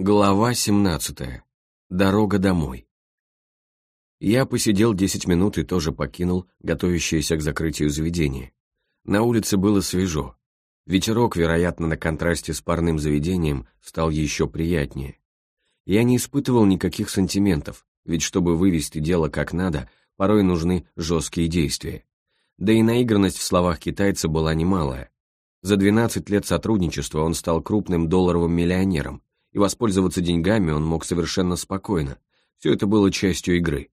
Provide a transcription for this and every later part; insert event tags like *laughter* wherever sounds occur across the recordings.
Глава 17. Дорога домой. Я посидел 10 минут и тоже покинул готовящееся к закрытию заведение. На улице было свежо. Ветерок, вероятно, на контрасте с парным заведением, стал еще приятнее. Я не испытывал никаких сантиментов, ведь чтобы вывести дело как надо, порой нужны жесткие действия. Да и наигранность в словах китайца была немалая. За 12 лет сотрудничества он стал крупным долларовым миллионером, и воспользоваться деньгами он мог совершенно спокойно. Все это было частью игры.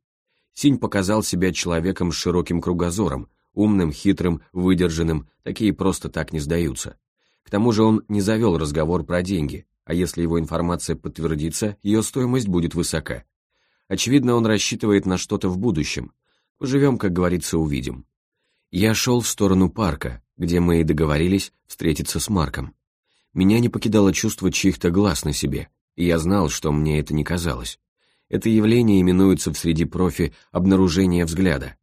Синь показал себя человеком с широким кругозором, умным, хитрым, выдержанным, такие просто так не сдаются. К тому же он не завел разговор про деньги, а если его информация подтвердится, ее стоимость будет высока. Очевидно, он рассчитывает на что-то в будущем. Поживем, как говорится, увидим. Я шел в сторону парка, где мы и договорились встретиться с Марком. Меня не покидало чувство чьих-то глаз на себе, и я знал, что мне это не казалось. Это явление именуется в среди профи обнаружение взгляда.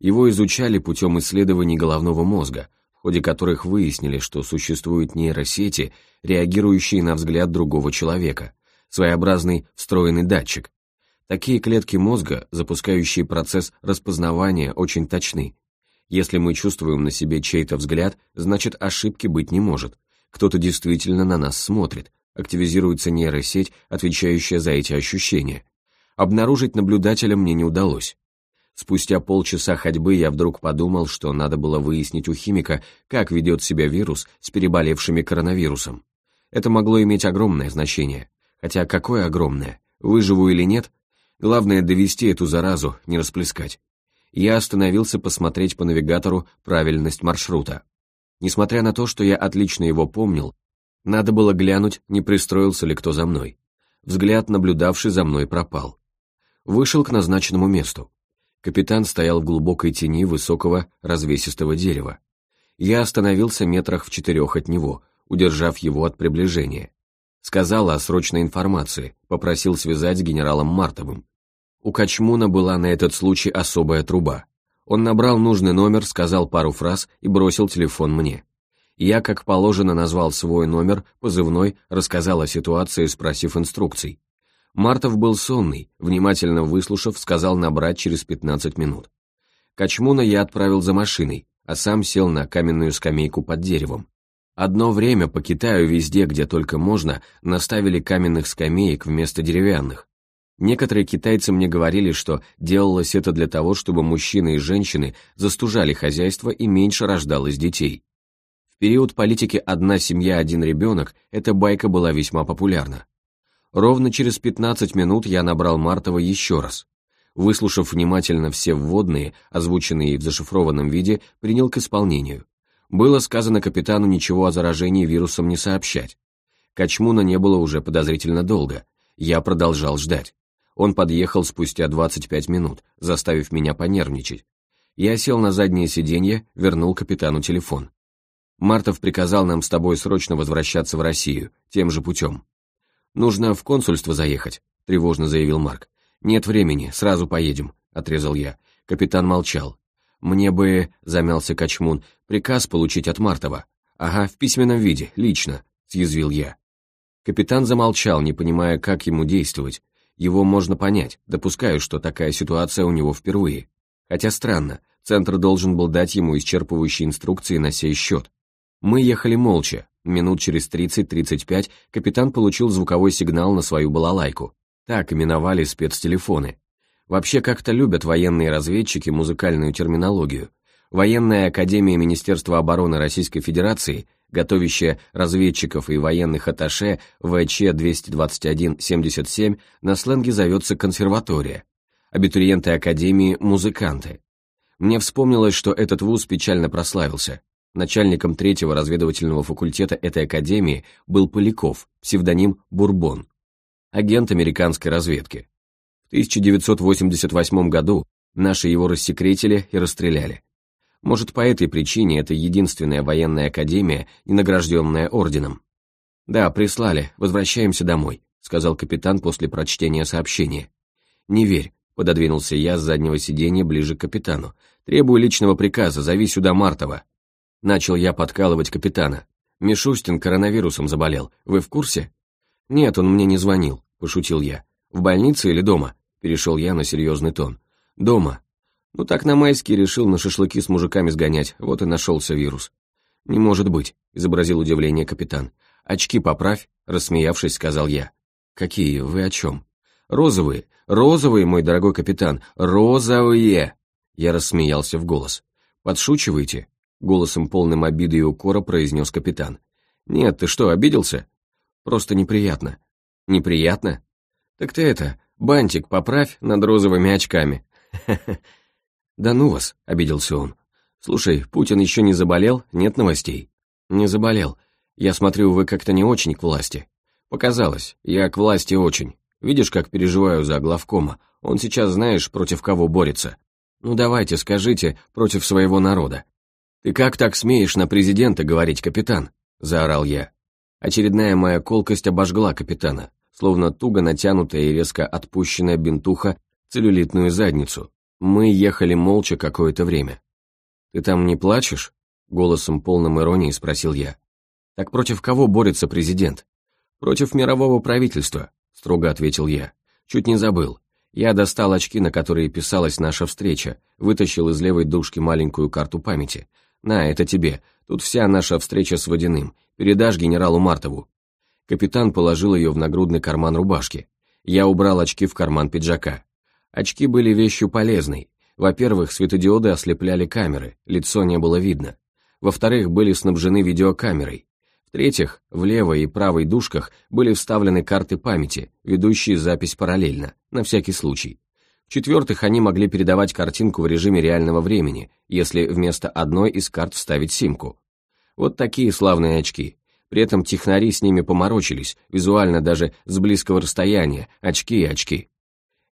Его изучали путем исследований головного мозга, в ходе которых выяснили, что существуют нейросети, реагирующие на взгляд другого человека, своеобразный встроенный датчик. Такие клетки мозга, запускающие процесс распознавания, очень точны. Если мы чувствуем на себе чей-то взгляд, значит ошибки быть не может, кто-то действительно на нас смотрит, активизируется нейросеть, отвечающая за эти ощущения. Обнаружить наблюдателя мне не удалось. Спустя полчаса ходьбы я вдруг подумал, что надо было выяснить у химика, как ведет себя вирус с переболевшими коронавирусом. Это могло иметь огромное значение. Хотя какое огромное? Выживу или нет? Главное довести эту заразу, не расплескать. Я остановился посмотреть по навигатору правильность маршрута. Несмотря на то, что я отлично его помнил, надо было глянуть, не пристроился ли кто за мной. Взгляд, наблюдавший за мной, пропал. Вышел к назначенному месту. Капитан стоял в глубокой тени высокого развесистого дерева. Я остановился метрах в четырех от него, удержав его от приближения. Сказал о срочной информации, попросил связать с генералом Мартовым. У Качмуна была на этот случай особая труба. Он набрал нужный номер, сказал пару фраз и бросил телефон мне. Я, как положено, назвал свой номер, позывной, рассказал о ситуации, спросив инструкций. Мартов был сонный, внимательно выслушав, сказал набрать через 15 минут. Качмуна я отправил за машиной, а сам сел на каменную скамейку под деревом. Одно время по Китаю везде, где только можно, наставили каменных скамеек вместо деревянных. Некоторые китайцы мне говорили, что делалось это для того, чтобы мужчины и женщины застужали хозяйство и меньше рождалось детей. В период политики «одна семья, один ребенок» эта байка была весьма популярна. Ровно через 15 минут я набрал Мартова еще раз. Выслушав внимательно все вводные, озвученные в зашифрованном виде, принял к исполнению. Было сказано капитану ничего о заражении вирусом не сообщать. Качмуна не было уже подозрительно долго. Я продолжал ждать. Он подъехал спустя 25 минут, заставив меня понервничать. Я сел на заднее сиденье, вернул капитану телефон. «Мартов приказал нам с тобой срочно возвращаться в Россию, тем же путем». «Нужно в консульство заехать», — тревожно заявил Марк. «Нет времени, сразу поедем», — отрезал я. Капитан молчал. «Мне бы», — замялся Качмун, — «приказ получить от Мартова». «Ага, в письменном виде, лично», — съязвил я. Капитан замолчал, не понимая, как ему действовать, его можно понять, допускаю, что такая ситуация у него впервые. Хотя странно, Центр должен был дать ему исчерпывающие инструкции на сей счет. Мы ехали молча. Минут через 30-35 капитан получил звуковой сигнал на свою балалайку. Так именовали спецтелефоны. Вообще как-то любят военные разведчики музыкальную терминологию. Военная академия Министерства обороны Российской Федерации готовящая разведчиков и военных атташе ВЧ-221-77 на сленге зовется консерватория. Абитуриенты Академии – музыканты. Мне вспомнилось, что этот вуз печально прославился. Начальником третьего разведывательного факультета этой академии был Поляков, псевдоним Бурбон, агент американской разведки. В 1988 году наши его рассекретили и расстреляли. Может, по этой причине это единственная военная академия, не награжденная орденом. «Да, прислали, возвращаемся домой», — сказал капитан после прочтения сообщения. «Не верь», — пододвинулся я с заднего сиденья ближе к капитану. «Требую личного приказа, зови сюда Мартова». Начал я подкалывать капитана. «Мишустин коронавирусом заболел, вы в курсе?» «Нет, он мне не звонил», — пошутил я. «В больнице или дома?» — перешел я на серьезный тон. «Дома. Ну так на майские решил на шашлыки с мужиками сгонять, вот и нашелся вирус». «Не может быть», — изобразил удивление капитан. «Очки поправь», — рассмеявшись, сказал я. «Какие? Вы о чем?» «Розовые, розовые, мой дорогой капитан, розовые!» Я рассмеялся в голос. «Подшучиваете?» — голосом полным обиды и укора произнес капитан. «Нет, ты что, обиделся?» «Просто неприятно». «Неприятно?» «Так ты это, бантик поправь над розовыми очками». *laughs* «Да ну вас», — обиделся он. «Слушай, Путин еще не заболел? Нет новостей?» «Не заболел. Я смотрю, вы как-то не очень к власти». «Показалось. Я к власти очень. Видишь, как переживаю за главкома. Он сейчас, знаешь, против кого борется. Ну давайте, скажите, против своего народа. Ты как так смеешь на президента говорить, капитан? Заорал я. Очередная моя колкость обожгла капитана, словно туго натянутая и резко отпущенная бинтуха целлюлитную задницу. Мы ехали молча какое-то время. «Ты там не плачешь?» — голосом полным иронии спросил я. «Так против кого борется президент?» «Против мирового правительства», — строго ответил я. «Чуть не забыл. Я достал очки, на которые писалась наша встреча, вытащил из левой дужки маленькую карту памяти. «На, это тебе. Тут вся наша встреча с Водяным. Передашь генералу Мартову». Капитан положил ее в нагрудный карман рубашки. Я убрал очки в карман пиджака. Очки были вещью полезной. Во-первых, светодиоды ослепляли камеры, лицо не было видно. Во-вторых, были снабжены видеокамерой. В-третьих, в левой и правой дужках были вставлены карты памяти, ведущие запись параллельно, на всякий случай. В-четвертых, они могли передавать картинку в режиме реального времени, если вместо одной из карт вставить симку. Вот такие славные очки. При этом технари с ними поморочились, визуально даже с близкого расстояния, очки и очки.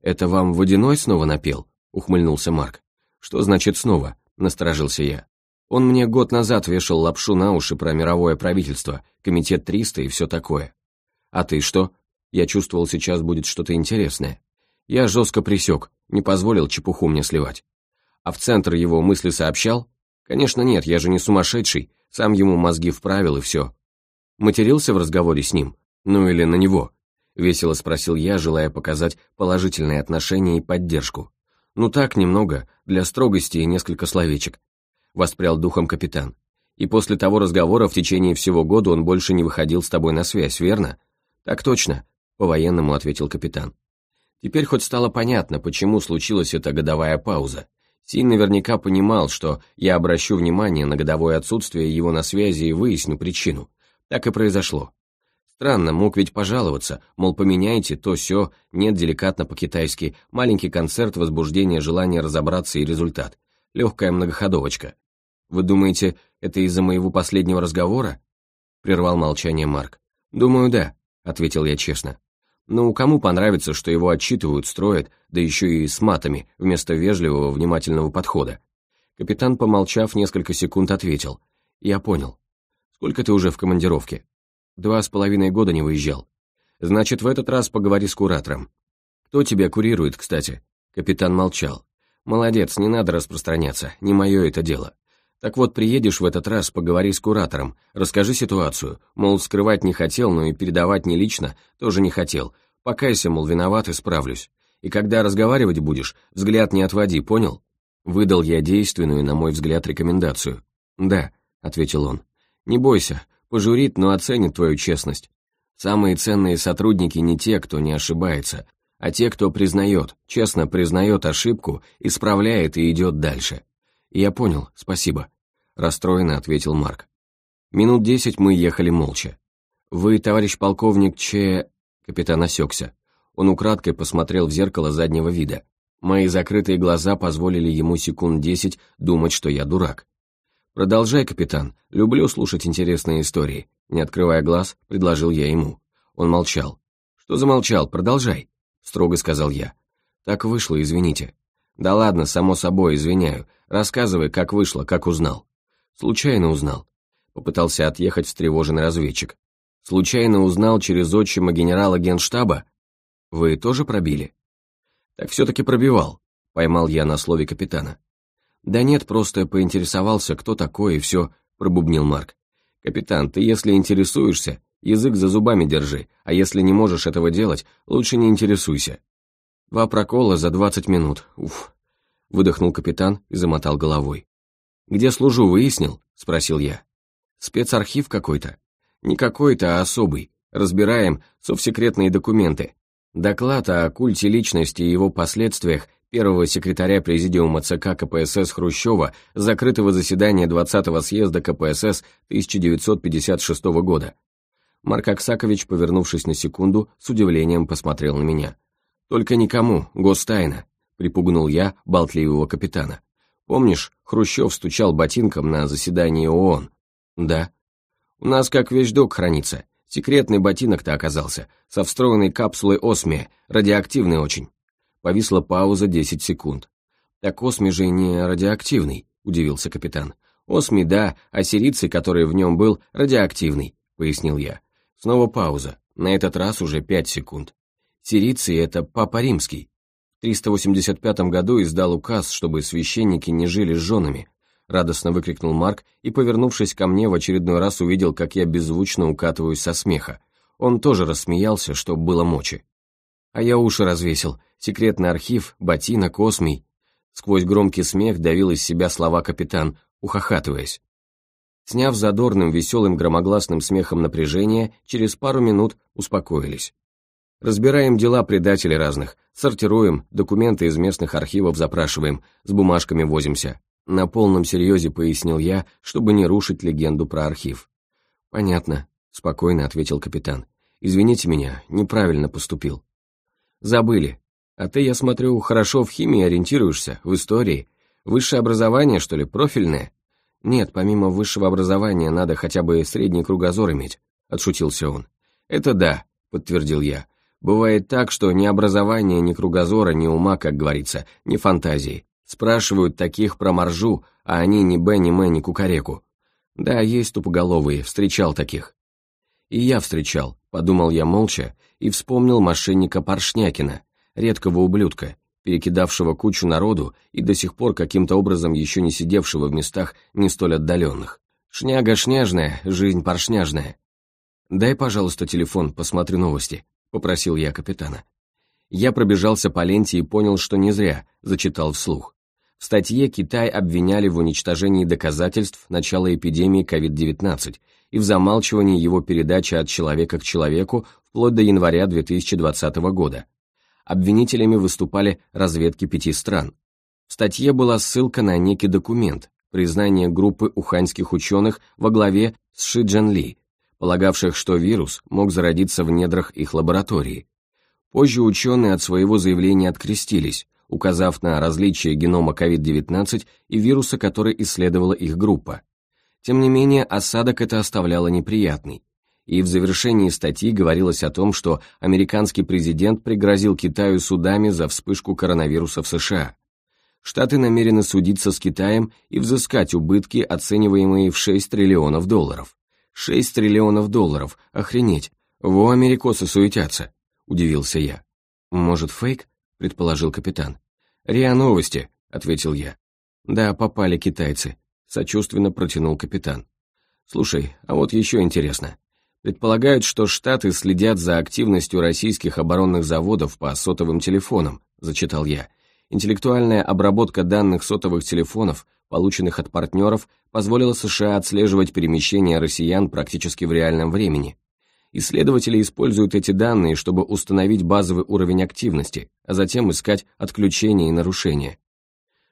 «Это вам водяной снова напел?» — ухмыльнулся Марк. «Что значит снова?» — насторожился я. Он мне год назад вешал лапшу на уши про мировое правительство, комитет 300 и все такое. А ты что? Я чувствовал, сейчас будет что-то интересное. Я жестко присек, не позволил чепуху мне сливать. А в центр его мысли сообщал? Конечно нет, я же не сумасшедший, сам ему мозги вправил и все. Матерился в разговоре с ним? Ну или на него? Весело спросил я, желая показать положительное отношение и поддержку. Ну так, немного, для строгости и несколько словечек. — воспрял духом капитан. «И после того разговора в течение всего года он больше не выходил с тобой на связь, верно?» «Так точно», — по-военному ответил капитан. Теперь хоть стало понятно, почему случилась эта годовая пауза. Син наверняка понимал, что я обращу внимание на годовое отсутствие его на связи и выясню причину. Так и произошло. Странно, мог ведь пожаловаться, мол, поменяйте то все, нет деликатно по-китайски, маленький концерт возбуждения желания разобраться и результат. Легкая многоходовочка. Вы думаете, это из-за моего последнего разговора?» Прервал молчание Марк. «Думаю, да», — ответил я честно. «Ну, кому понравится, что его отчитывают, строят, да еще и с матами, вместо вежливого, внимательного подхода?» Капитан, помолчав несколько секунд, ответил. «Я понял. Сколько ты уже в командировке?» «Два с половиной года не выезжал. Значит, в этот раз поговори с куратором. Кто тебя курирует, кстати?» Капитан молчал. «Молодец, не надо распространяться, не мое это дело. Так вот, приедешь в этот раз, поговори с куратором, расскажи ситуацию, мол, скрывать не хотел, но и передавать не лично тоже не хотел. Покайся, мол, виноват, исправлюсь. И когда разговаривать будешь, взгляд не отводи, понял? Выдал я действенную, на мой взгляд, рекомендацию. «Да», — ответил он. «Не бойся, пожурит, но оценит твою честность. Самые ценные сотрудники не те, кто не ошибается, а те, кто признает, честно признает ошибку, исправляет и идет дальше. «Я понял, спасибо», — расстроенно ответил Марк. Минут десять мы ехали молча. «Вы, товарищ полковник Че...» Капитан осекся. Он украдкой посмотрел в зеркало заднего вида. Мои закрытые глаза позволили ему секунд десять думать, что я дурак. «Продолжай, капитан. Люблю слушать интересные истории». Не открывая глаз, предложил я ему. Он молчал. «Что замолчал? Продолжай», — строго сказал я. «Так вышло, извините». «Да ладно, само собой, извиняю. Рассказывай, как вышло, как узнал». «Случайно узнал», — попытался отъехать встревоженный разведчик. «Случайно узнал через отчима генерала генштаба? Вы тоже пробили?» «Так все-таки пробивал», — поймал я на слове капитана. «Да нет, просто поинтересовался, кто такой, и все», — пробубнил Марк. «Капитан, ты если интересуешься, Язык за зубами держи, а если не можешь этого делать, лучше не интересуйся. Два прокола за двадцать минут, уф. Выдохнул капитан и замотал головой. «Где служу, выяснил?» — спросил я. «Спецархив какой-то?» «Не какой-то, а особый. Разбираем совсекретные документы. Доклад о культе личности и его последствиях первого секретаря Президиума ЦК КПСС Хрущева закрытого заседания 20-го съезда КПСС 1956 года. Марк Аксакович, повернувшись на секунду, с удивлением посмотрел на меня. «Только никому, гостайна», — припугнул я болтливого капитана. «Помнишь, Хрущев стучал ботинком на заседании ООН?» «Да». «У нас как вещдок хранится. Секретный ботинок-то оказался, со встроенной капсулой осмия, радиоактивный очень». Повисла пауза 10 секунд. «Так осми же не радиоактивный», — удивился капитан. «Осми, да, а сериций, который в нем был, радиоактивный», — пояснил я. Снова пауза, на этот раз уже 5 секунд. Сирийцы — это Папа Римский. В 385 году издал указ, чтобы священники не жили с женами. Радостно выкрикнул Марк и, повернувшись ко мне, в очередной раз увидел, как я беззвучно укатываюсь со смеха. Он тоже рассмеялся, что было мочи. А я уши развесил. Секретный архив, ботинок, осмий. Сквозь громкий смех давил из себя слова капитан, ухахатываясь. Сняв задорным, веселым, громогласным смехом напряжение, через пару минут успокоились. Разбираем дела предателей разных, сортируем, документы из местных архивов запрашиваем, с бумажками возимся. На полном серьезе пояснил я, чтобы не рушить легенду про архив. «Понятно», — спокойно ответил капитан. «Извините меня, неправильно поступил». «Забыли. А ты, я смотрю, хорошо в химии ориентируешься, в истории. Высшее образование, что ли, профильное?» «Нет, помимо высшего образования надо хотя бы средний кругозор иметь», — отшутился он. «Это да», — подтвердил я. «Бывает так, что ни образования, ни кругозора, ни ума, как говорится, ни фантазии. Спрашивают таких про моржу, а они ни б, ни м, ни кукареку. Да, есть тупоголовые, встречал таких». «И я встречал», — подумал я молча, и вспомнил мошенника Паршнякина, редкого ублюдка, перекидавшего кучу народу и до сих пор каким-то образом еще не сидевшего в местах не столь отдаленных. Шняга шняжная, жизнь поршняжная. «Дай, пожалуйста, телефон, посмотрю новости», — попросил я капитана. Я пробежался по ленте и понял, что не зря, зачитал вслух. В статье Китай обвиняли в уничтожении доказательств начала эпидемии COVID-19 и в замалчивании его передачи от человека к человеку вплоть до января 2020 года, обвинителями выступали разведки пяти стран. В статье была ссылка на некий документ, признание группы уханьских ученых во главе с Ши Джан Ли, полагавших, что вирус мог зародиться в недрах их лаборатории. Позже ученые от своего заявления открестились, указав на различие генома COVID-19 и вируса, который исследовала их группа. Тем не менее, осадок это оставляло неприятный и в завершении статьи говорилось о том, что американский президент пригрозил Китаю судами за вспышку коронавируса в США. Штаты намерены судиться с Китаем и взыскать убытки, оцениваемые в 6 триллионов долларов. 6 триллионов долларов, охренеть, во америкосы суетятся, удивился я. Может, фейк? предположил капитан. РИА Новости, ответил я. Да, попали китайцы, сочувственно протянул капитан. Слушай, а вот еще интересно. Предполагают, что Штаты следят за активностью российских оборонных заводов по сотовым телефонам, зачитал я. Интеллектуальная обработка данных сотовых телефонов, полученных от партнеров, позволила США отслеживать перемещение россиян практически в реальном времени. Исследователи используют эти данные, чтобы установить базовый уровень активности, а затем искать отключения и нарушения.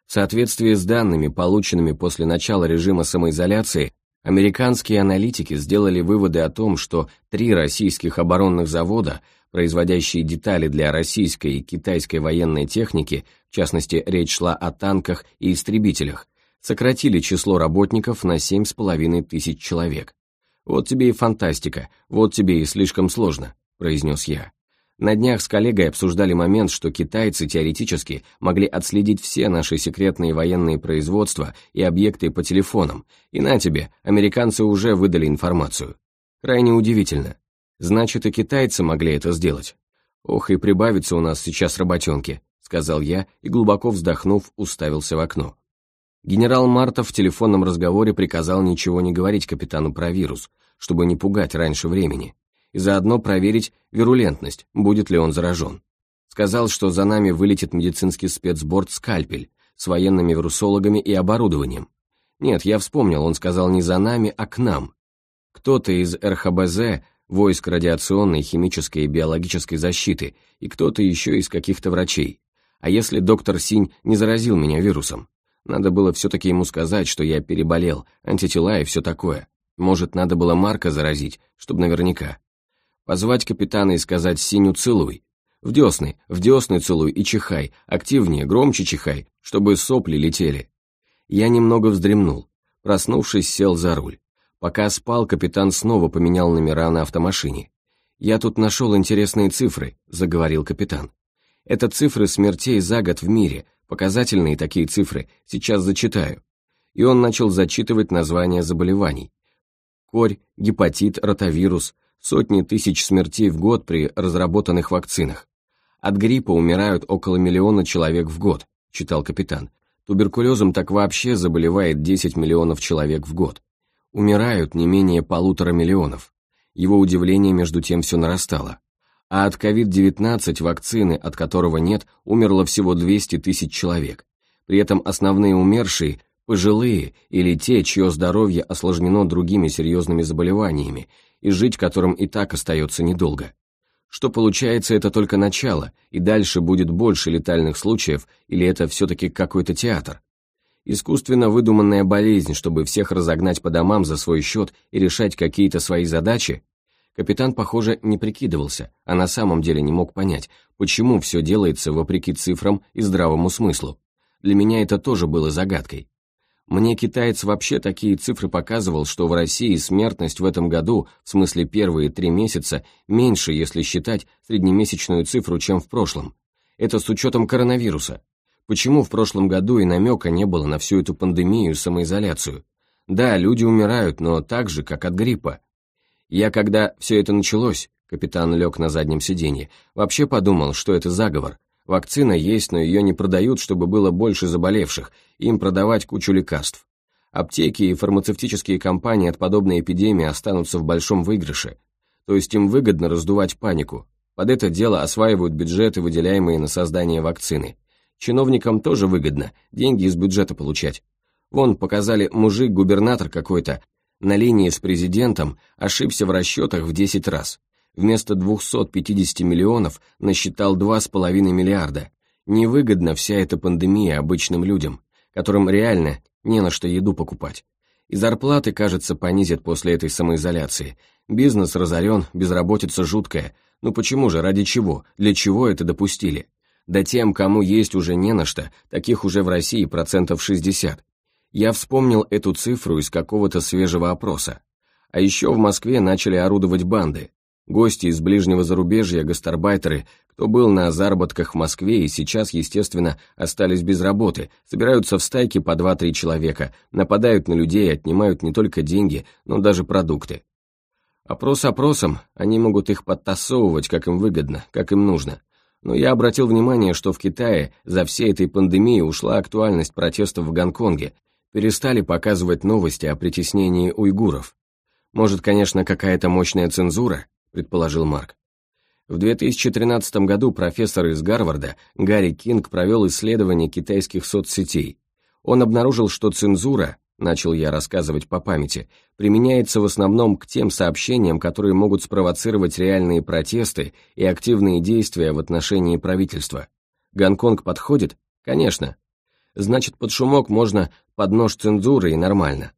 В соответствии с данными, полученными после начала режима самоизоляции, Американские аналитики сделали выводы о том, что три российских оборонных завода, производящие детали для российской и китайской военной техники, в частности, речь шла о танках и истребителях, сократили число работников на 7,5 тысяч человек. «Вот тебе и фантастика, вот тебе и слишком сложно», – произнес я. На днях с коллегой обсуждали момент, что китайцы теоретически могли отследить все наши секретные военные производства и объекты по телефонам, и на тебе, американцы уже выдали информацию. Крайне удивительно. Значит, и китайцы могли это сделать. Ох, и прибавится у нас сейчас работенки, сказал я и, глубоко вздохнув, уставился в окно. Генерал Мартов в телефонном разговоре приказал ничего не говорить капитану про вирус, чтобы не пугать раньше времени. И заодно проверить вирулентность, будет ли он заражен. Сказал, что за нами вылетит медицинский спецборд «Скальпель» с военными вирусологами и оборудованием. Нет, я вспомнил, он сказал не за нами, а к нам. Кто-то из РХБЗ, войск радиационной, химической и биологической защиты, и кто-то еще из каких-то врачей. А если доктор Синь не заразил меня вирусом? Надо было все-таки ему сказать, что я переболел, антитела и все такое. Может, надо было Марка заразить, чтобы наверняка. Позвать капитана и сказать «Синю целуй». В десны, в десны целуй и чихай, активнее, громче чихай, чтобы сопли летели. Я немного вздремнул. Проснувшись, сел за руль. Пока спал, капитан снова поменял номера на автомашине. «Я тут нашел интересные цифры», — заговорил капитан. «Это цифры смертей за год в мире, показательные такие цифры, сейчас зачитаю». И он начал зачитывать названия заболеваний. Корь, гепатит, ротавирус, сотни тысяч смертей в год при разработанных вакцинах. От гриппа умирают около миллиона человек в год, читал капитан. Туберкулезом так вообще заболевает 10 миллионов человек в год. Умирают не менее полутора миллионов. Его удивление между тем все нарастало. А от COVID-19 вакцины, от которого нет, умерло всего 200 тысяч человек. При этом основные умершие – пожилые или те, чье здоровье осложнено другими серьезными заболеваниями, и жить которым и так остается недолго что получается это только начало, и дальше будет больше летальных случаев, или это все-таки какой-то театр. Искусственно выдуманная болезнь, чтобы всех разогнать по домам за свой счет и решать какие-то свои задачи? Капитан, похоже, не прикидывался, а на самом деле не мог понять, почему все делается вопреки цифрам и здравому смыслу. Для меня это тоже было загадкой. Мне китаец вообще такие цифры показывал, что в России смертность в этом году, в смысле первые три месяца, меньше, если считать среднемесячную цифру, чем в прошлом. Это с учетом коронавируса. Почему в прошлом году и намека не было на всю эту пандемию и самоизоляцию? Да, люди умирают, но так же, как от гриппа. Я, когда все это началось, капитан лег на заднем сиденье, вообще подумал, что это заговор, Вакцина есть, но ее не продают, чтобы было больше заболевших, им продавать кучу лекарств. Аптеки и фармацевтические компании от подобной эпидемии останутся в большом выигрыше. То есть им выгодно раздувать панику. Под это дело осваивают бюджеты, выделяемые на создание вакцины. Чиновникам тоже выгодно, деньги из бюджета получать. Вон, показали, мужик-губернатор какой-то, на линии с президентом ошибся в расчетах в 10 раз вместо 250 миллионов насчитал 2,5 миллиарда. Невыгодна вся эта пандемия обычным людям, которым реально не на что еду покупать. И зарплаты, кажется, понизят после этой самоизоляции. Бизнес разорен, безработица жуткая. Ну почему же, ради чего, для чего это допустили? Да тем, кому есть уже не на что, таких уже в России процентов 60. Я вспомнил эту цифру из какого-то свежего опроса. А еще в Москве начали орудовать банды. Гости из ближнего зарубежья, гастарбайтеры, кто был на заработках в Москве и сейчас, естественно, остались без работы, собираются в стайки по 2-3 человека, нападают на людей, отнимают не только деньги, но даже продукты. Опрос опросом, они могут их подтасовывать, как им выгодно, как им нужно. Но я обратил внимание, что в Китае за всей этой пандемией ушла актуальность протестов в Гонконге, перестали показывать новости о притеснении уйгуров. Может, конечно, какая-то мощная цензура, предположил Марк. В 2013 году профессор из Гарварда Гарри Кинг провел исследование китайских соцсетей. Он обнаружил, что цензура, начал я рассказывать по памяти, применяется в основном к тем сообщениям, которые могут спровоцировать реальные протесты и активные действия в отношении правительства. Гонконг подходит? Конечно. Значит, под шумок можно под нож цензуры и нормально.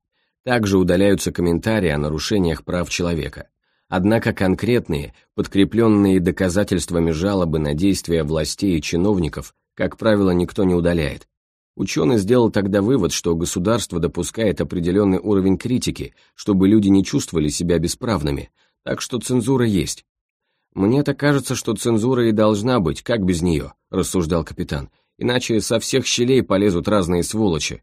Также удаляются комментарии о нарушениях прав человека. Однако конкретные, подкрепленные доказательствами жалобы на действия властей и чиновников, как правило, никто не удаляет. Ученый сделал тогда вывод, что государство допускает определенный уровень критики, чтобы люди не чувствовали себя бесправными, так что цензура есть. «Мне-то кажется, что цензура и должна быть, как без нее», – рассуждал капитан, «иначе со всех щелей полезут разные сволочи».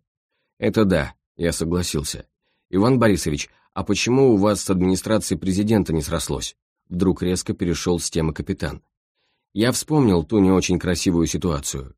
«Это да», – я согласился. «Иван Борисович, «А почему у вас с администрацией президента не срослось?» Вдруг резко перешел с темы капитан. Я вспомнил ту не очень красивую ситуацию.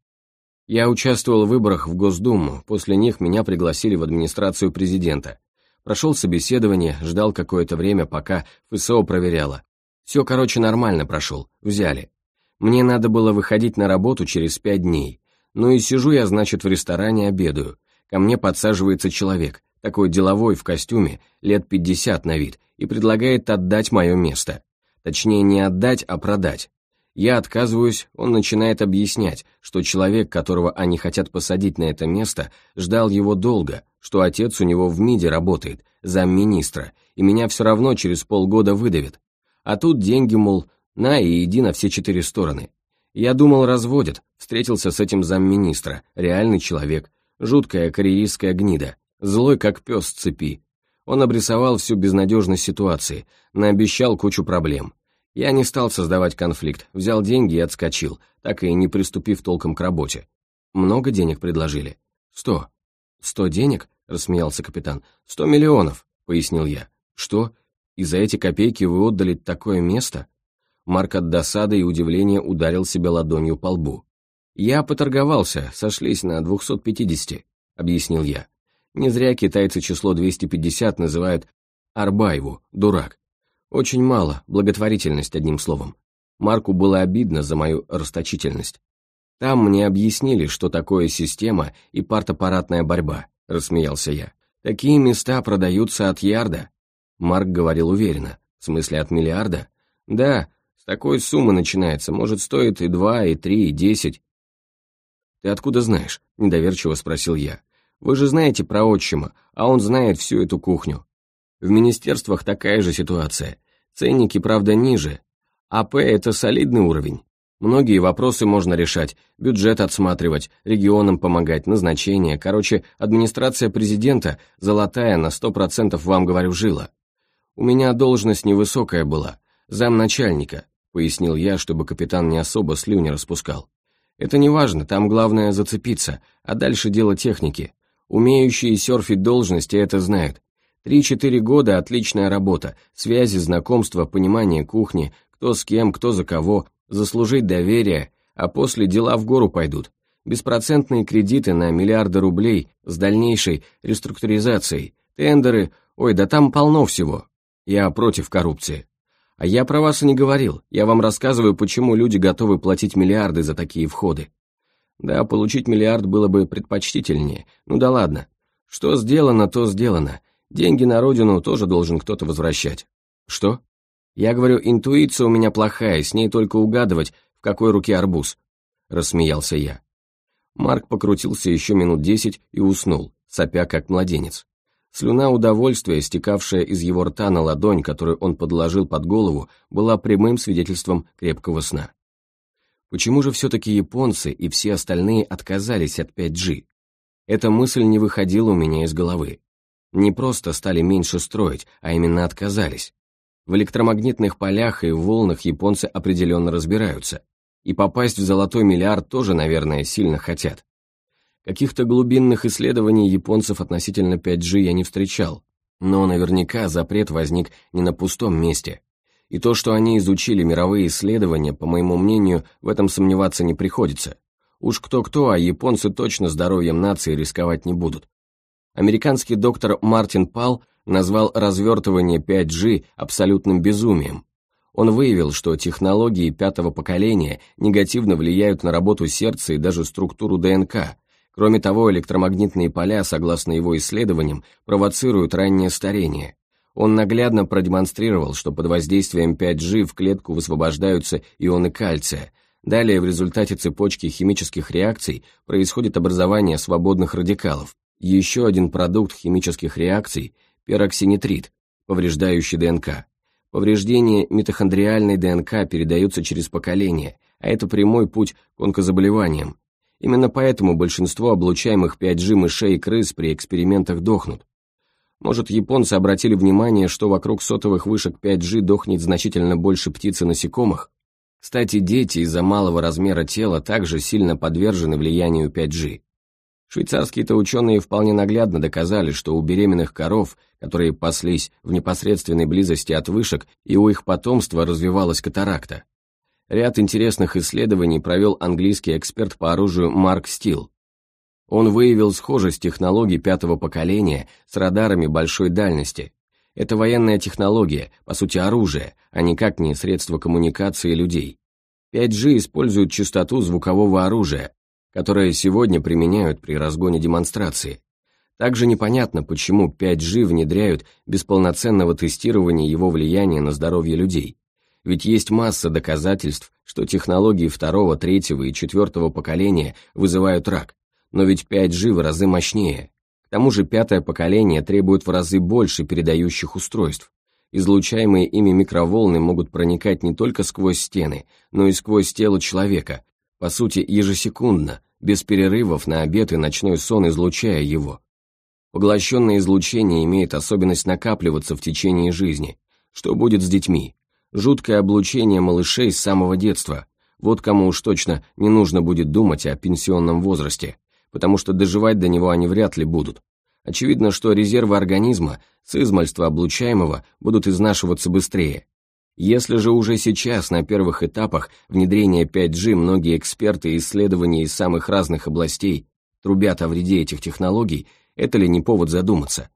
Я участвовал в выборах в Госдуму, после них меня пригласили в администрацию президента. Прошел собеседование, ждал какое-то время, пока ФСО проверяла. Все, короче, нормально прошел, взяли. Мне надо было выходить на работу через пять дней. Ну и сижу я, значит, в ресторане обедаю. Ко мне подсаживается человек, такой деловой, в костюме, лет пятьдесят на вид, и предлагает отдать мое место. Точнее, не отдать, а продать. Я отказываюсь, он начинает объяснять, что человек, которого они хотят посадить на это место, ждал его долго, что отец у него в МИДе работает, замминистра, и меня все равно через полгода выдавит. А тут деньги, мол, на и иди на все четыре стороны. Я думал, разводят, встретился с этим замминистра, реальный человек, жуткая карьеристская гнида, злой как пес цепи. Он обрисовал всю безнадежность ситуации, наобещал кучу проблем. Я не стал создавать конфликт, взял деньги и отскочил, так и не приступив толком к работе. Много денег предложили? Сто. Сто денег? Рассмеялся капитан. Сто миллионов, пояснил я. Что? И за эти копейки вы отдали такое место? Марк от досады и удивления ударил себя ладонью по лбу. «Я поторговался, сошлись на 250», — объяснил я. Не зря китайцы число 250 называют «арбайву», «дурак». Очень мало, благотворительность, одним словом. Марку было обидно за мою расточительность. Там мне объяснили, что такое система и партаппаратная борьба, рассмеялся я. Такие места продаются от ярда. Марк говорил уверенно. В смысле, от миллиарда? Да, с такой суммы начинается, может, стоит и два, и три, и десять. «Ты откуда знаешь?» – недоверчиво спросил я. «Вы же знаете про отчима, а он знает всю эту кухню. В министерствах такая же ситуация. Ценники, правда, ниже. АП – это солидный уровень. Многие вопросы можно решать, бюджет отсматривать, регионам помогать, назначение. Короче, администрация президента золотая на сто процентов вам, говорю, жила. У меня должность невысокая была, замначальника, пояснил я, чтобы капитан не особо слюни распускал. Это не важно, там главное зацепиться, а дальше дело техники. Умеющие серфить должности это знают. Три-четыре года – отличная работа, связи, знакомства, понимание кухни, кто с кем, кто за кого, заслужить доверие, а после дела в гору пойдут. Беспроцентные кредиты на миллиарды рублей с дальнейшей реструктуризацией, тендеры, ой, да там полно всего. Я против коррупции. А я про вас и не говорил, я вам рассказываю, почему люди готовы платить миллиарды за такие входы. Да, получить миллиард было бы предпочтительнее, ну да ладно. Что сделано, то сделано. Деньги на родину тоже должен кто-то возвращать. Что? Я говорю, интуиция у меня плохая, с ней только угадывать, в какой руке арбуз. Рассмеялся я. Марк покрутился еще минут десять и уснул, сопя как младенец. Слюна удовольствия, стекавшая из его рта на ладонь, которую он подложил под голову, была прямым свидетельством крепкого сна. Почему же все-таки японцы и все остальные отказались от 5G? Эта мысль не выходила у меня из головы. Не просто стали меньше строить, а именно отказались. В электромагнитных полях и волнах японцы определенно разбираются. И попасть в золотой миллиард тоже, наверное, сильно хотят. Каких-то глубинных исследований японцев относительно 5G я не встречал, но наверняка запрет возник не на пустом месте. И то, что они изучили мировые исследования, по моему мнению, в этом сомневаться не приходится. Уж кто-кто, а японцы точно здоровьем нации рисковать не будут. Американский доктор Мартин Пал назвал развертывание 5G абсолютным безумием. Он выявил, что технологии пятого поколения негативно влияют на работу сердца и даже структуру ДНК, Кроме того, электромагнитные поля, согласно его исследованиям, провоцируют раннее старение. Он наглядно продемонстрировал, что под воздействием 5G в клетку высвобождаются ионы кальция. Далее в результате цепочки химических реакций происходит образование свободных радикалов. Еще один продукт химических реакций – пероксинитрит, повреждающий ДНК. Повреждение митохондриальной ДНК передаются через поколение, а это прямой путь к онкозаболеваниям, Именно поэтому большинство облучаемых 5G мышей и крыс при экспериментах дохнут. Может, японцы обратили внимание, что вокруг сотовых вышек 5G дохнет значительно больше птиц и насекомых? Кстати, дети из-за малого размера тела также сильно подвержены влиянию 5G. Швейцарские-то ученые вполне наглядно доказали, что у беременных коров, которые паслись в непосредственной близости от вышек, и у их потомства развивалась катаракта. Ряд интересных исследований провел английский эксперт по оружию Марк Стил. Он выявил схожесть технологий пятого поколения с радарами большой дальности. Это военная технология, по сути оружие, а никак не средство коммуникации людей. 5G использует частоту звукового оружия, которое сегодня применяют при разгоне демонстрации. Также непонятно, почему 5G внедряют без полноценного тестирования его влияния на здоровье людей. Ведь есть масса доказательств, что технологии второго, третьего и четвертого поколения вызывают рак. Но ведь 5G в разы мощнее. К тому же пятое поколение требует в разы больше передающих устройств. Излучаемые ими микроволны могут проникать не только сквозь стены, но и сквозь тело человека, по сути, ежесекундно, без перерывов на обед и ночной сон излучая его. Поглощенное излучение имеет особенность накапливаться в течение жизни. Что будет с детьми? Жуткое облучение малышей с самого детства. Вот кому уж точно не нужно будет думать о пенсионном возрасте, потому что доживать до него они вряд ли будут. Очевидно, что резервы организма с измальства облучаемого будут изнашиваться быстрее. Если же уже сейчас, на первых этапах внедрения 5G, многие эксперты и исследования из самых разных областей трубят о вреде этих технологий, это ли не повод задуматься?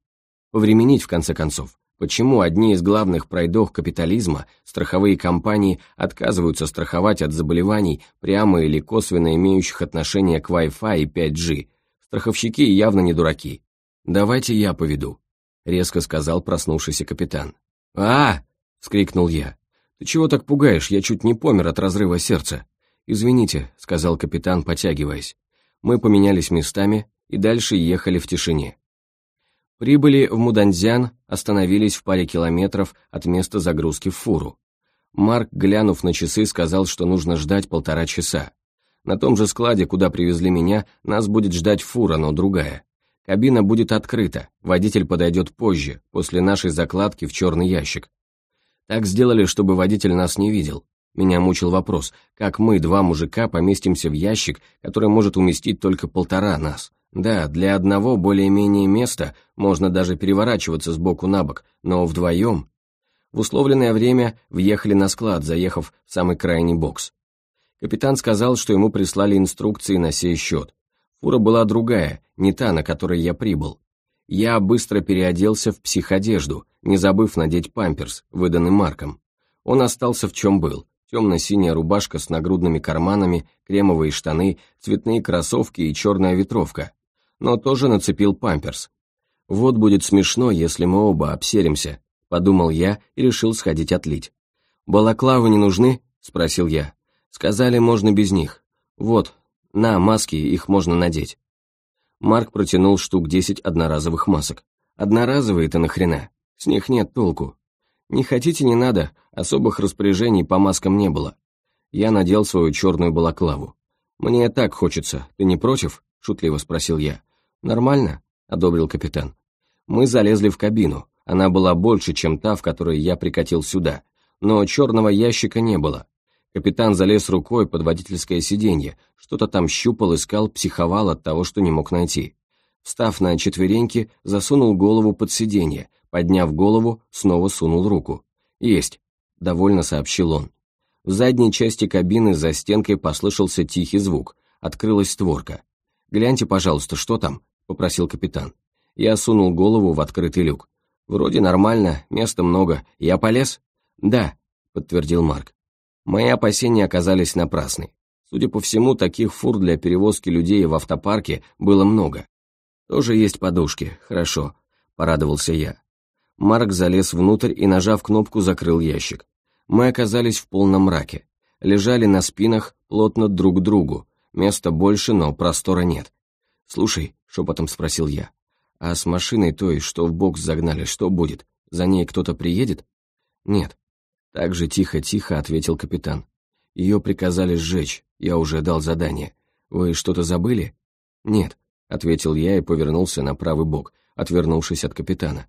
Повременить, в конце концов. Почему одни из главных пройдох капитализма, страховые компании, отказываются страховать от заболеваний, прямо или косвенно имеющих отношение к Wi-Fi и 5G? Страховщики явно не дураки. «Давайте я поведу», — резко сказал проснувшийся капитан. а, вскрикнул я. «Ты чего так пугаешь? Я чуть не помер от разрыва сердца». «Извините», — сказал капитан, потягиваясь. Мы поменялись местами и дальше ехали в тишине. Прибыли в Муданзян, остановились в паре километров от места загрузки в фуру. Марк, глянув на часы, сказал, что нужно ждать полтора часа. На том же складе, куда привезли меня, нас будет ждать фура, но другая. Кабина будет открыта, водитель подойдет позже, после нашей закладки в черный ящик. Так сделали, чтобы водитель нас не видел. Меня мучил вопрос, как мы, два мужика, поместимся в ящик, который может уместить только полтора нас. Да, для одного более-менее места можно даже переворачиваться с боку на бок, но вдвоем... В условленное время въехали на склад, заехав в самый крайний бокс. Капитан сказал, что ему прислали инструкции на сей счет. Фура была другая, не та, на которой я прибыл. Я быстро переоделся в психодежду, не забыв надеть памперс, выданный Марком. Он остался в чем был. Темно-синяя рубашка с нагрудными карманами, кремовые штаны, цветные кроссовки и черная ветровка но тоже нацепил памперс. «Вот будет смешно, если мы оба обсеримся», — подумал я и решил сходить отлить. «Балаклавы не нужны?» — спросил я. «Сказали, можно без них. Вот, на, маски, их можно надеть». Марк протянул штук десять одноразовых масок. «Одноразовые-то нахрена? С них нет толку. Не хотите, не надо, особых распоряжений по маскам не было. Я надел свою черную балаклаву. Мне так хочется, ты не против?» — шутливо спросил я. «Нормально», — одобрил капитан. Мы залезли в кабину. Она была больше, чем та, в которой я прикатил сюда. Но черного ящика не было. Капитан залез рукой под водительское сиденье, что-то там щупал, искал, психовал от того, что не мог найти. Встав на четвереньки, засунул голову под сиденье, подняв голову, снова сунул руку. «Есть», — довольно сообщил он. В задней части кабины за стенкой послышался тихий звук, открылась створка. «Гляньте, пожалуйста, что там?» — попросил капитан. Я сунул голову в открытый люк. «Вроде нормально, места много. Я полез?» «Да», — подтвердил Марк. Мои опасения оказались напрасны. Судя по всему, таких фур для перевозки людей в автопарке было много. «Тоже есть подушки, хорошо», — порадовался я. Марк залез внутрь и, нажав кнопку, закрыл ящик. Мы оказались в полном мраке. Лежали на спинах плотно друг к другу. Места больше, но простора нет. «Слушай», — шепотом спросил я, «а с машиной той, что в бокс загнали, что будет? За ней кто-то приедет?» «Нет». Так же тихо-тихо ответил капитан. «Ее приказали сжечь, я уже дал задание. Вы что-то забыли?» «Нет», — ответил я и повернулся на правый бок, отвернувшись от капитана.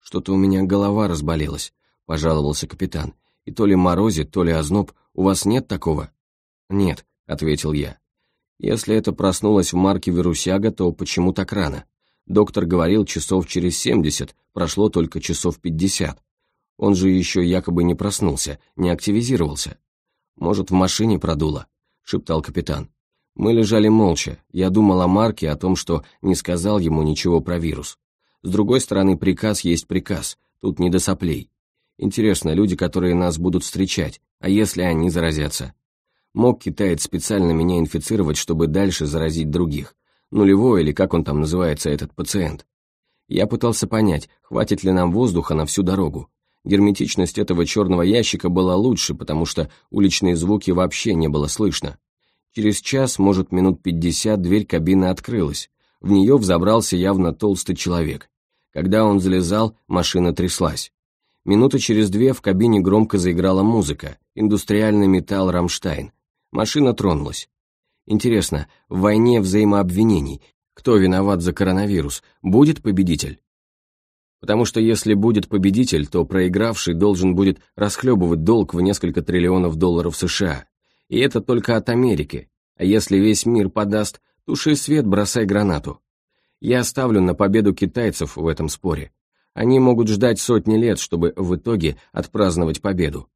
«Что-то у меня голова разболелась», — пожаловался капитан. «И то ли морозит, то ли озноб. У вас нет такого?» «Нет», — ответил я. Если это проснулась в марке вирусяга, то почему так рано? Доктор говорил часов через 70, прошло только часов 50. Он же еще якобы не проснулся, не активизировался. Может, в машине продуло, шептал капитан. Мы лежали молча, я думал о Марке, о том, что не сказал ему ничего про вирус. С другой стороны, приказ есть приказ, тут не до соплей. Интересно, люди, которые нас будут встречать, а если они заразятся? Мог китаец специально меня инфицировать, чтобы дальше заразить других? Нулевой или как он там называется, этот пациент? Я пытался понять, хватит ли нам воздуха на всю дорогу. Герметичность этого черного ящика была лучше, потому что уличные звуки вообще не было слышно. Через час, может, минут пятьдесят, дверь кабины открылась. В нее взобрался явно толстый человек. Когда он залезал, машина тряслась. Минуты через две в кабине громко заиграла музыка, индустриальный металл «Рамштайн». Машина тронулась. Интересно, в войне взаимообвинений, кто виноват за коронавирус, будет победитель? Потому что если будет победитель, то проигравший должен будет расхлебывать долг в несколько триллионов долларов США. И это только от Америки. А если весь мир подаст, туши свет, бросай гранату. Я ставлю на победу китайцев в этом споре. Они могут ждать сотни лет, чтобы в итоге отпраздновать победу.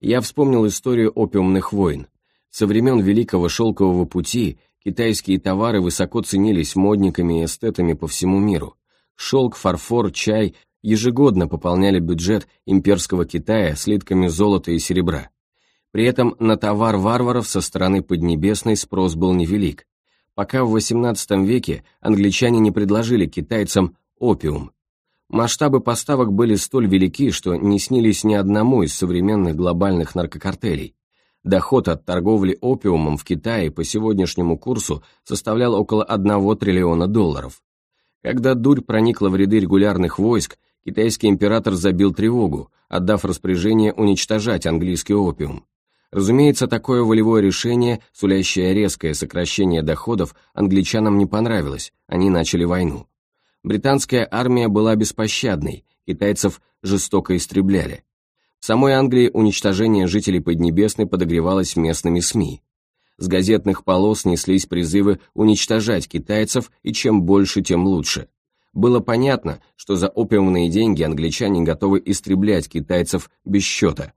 Я вспомнил историю опиумных войн. Со времен Великого Шелкового пути китайские товары высоко ценились модниками и эстетами по всему миру. Шелк, фарфор, чай ежегодно пополняли бюджет имперского Китая слитками золота и серебра. При этом на товар варваров со стороны Поднебесной спрос был невелик, пока в XVIII веке англичане не предложили китайцам опиум. Масштабы поставок были столь велики, что не снились ни одному из современных глобальных наркокартелей. Доход от торговли опиумом в Китае по сегодняшнему курсу составлял около 1 триллиона долларов. Когда дурь проникла в ряды регулярных войск, китайский император забил тревогу, отдав распоряжение уничтожать английский опиум. Разумеется, такое волевое решение, сулящее резкое сокращение доходов, англичанам не понравилось, они начали войну. Британская армия была беспощадной, китайцев жестоко истребляли. Самой Англии уничтожение жителей Поднебесной подогревалось местными СМИ. С газетных полос неслись призывы уничтожать китайцев, и чем больше, тем лучше. Было понятно, что за опиумные деньги англичане готовы истреблять китайцев без счета.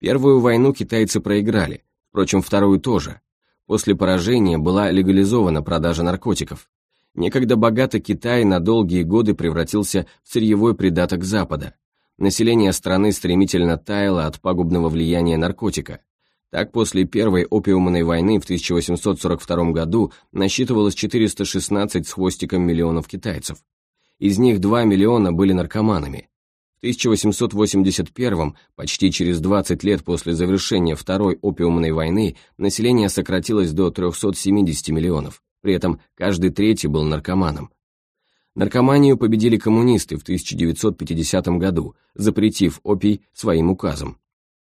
Первую войну китайцы проиграли, впрочем, вторую тоже. После поражения была легализована продажа наркотиков. Некогда богатый Китай на долгие годы превратился в сырьевой придаток Запада. Население страны стремительно таяло от пагубного влияния наркотика. Так, после Первой опиумной войны в 1842 году насчитывалось 416 с хвостиком миллионов китайцев. Из них 2 миллиона были наркоманами, 1881 почти через 20 лет после завершения Второй опиумной войны, население сократилось до 370 миллионов, при этом каждый третий был наркоманом. Наркоманию победили коммунисты в 1950 году, запретив опий своим указом.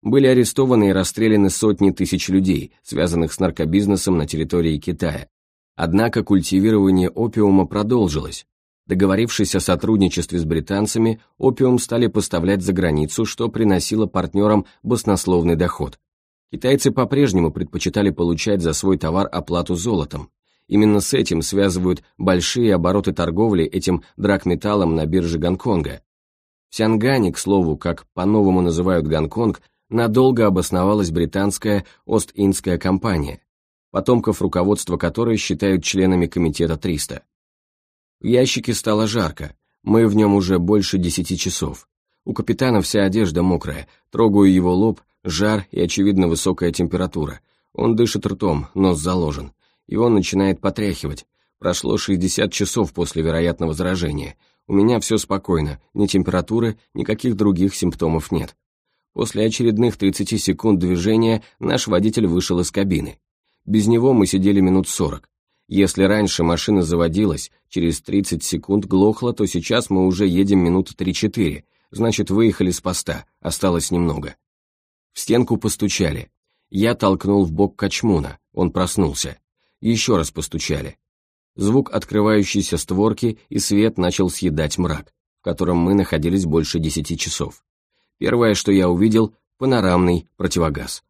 Были арестованы и расстреляны сотни тысяч людей, связанных с наркобизнесом на территории Китая. Однако культивирование опиума продолжилось, Договорившись о сотрудничестве с британцами, опиум стали поставлять за границу, что приносило партнерам баснословный доход. Китайцы по-прежнему предпочитали получать за свой товар оплату золотом. Именно с этим связывают большие обороты торговли этим драгметаллом на бирже Гонконга. В Сянгане, к слову, как по-новому называют Гонконг, надолго обосновалась британская Ост-Индская компания, потомков руководства которой считают членами Комитета 300. В ящике стало жарко, мы в нем уже больше десяти часов. У капитана вся одежда мокрая, трогаю его лоб, жар и, очевидно, высокая температура. Он дышит ртом, нос заложен. Его начинает потряхивать. Прошло 60 часов после вероятного заражения. У меня все спокойно, ни температуры, никаких других симптомов нет. После очередных 30 секунд движения наш водитель вышел из кабины. Без него мы сидели минут 40. Если раньше машина заводилась, через 30 секунд глохла, то сейчас мы уже едем минуты 3-4, значит, выехали с поста, осталось немного. В стенку постучали. Я толкнул в бок Качмуна, он проснулся. Еще раз постучали. Звук открывающейся створки и свет начал съедать мрак, в котором мы находились больше десяти часов. Первое, что я увидел, панорамный противогаз.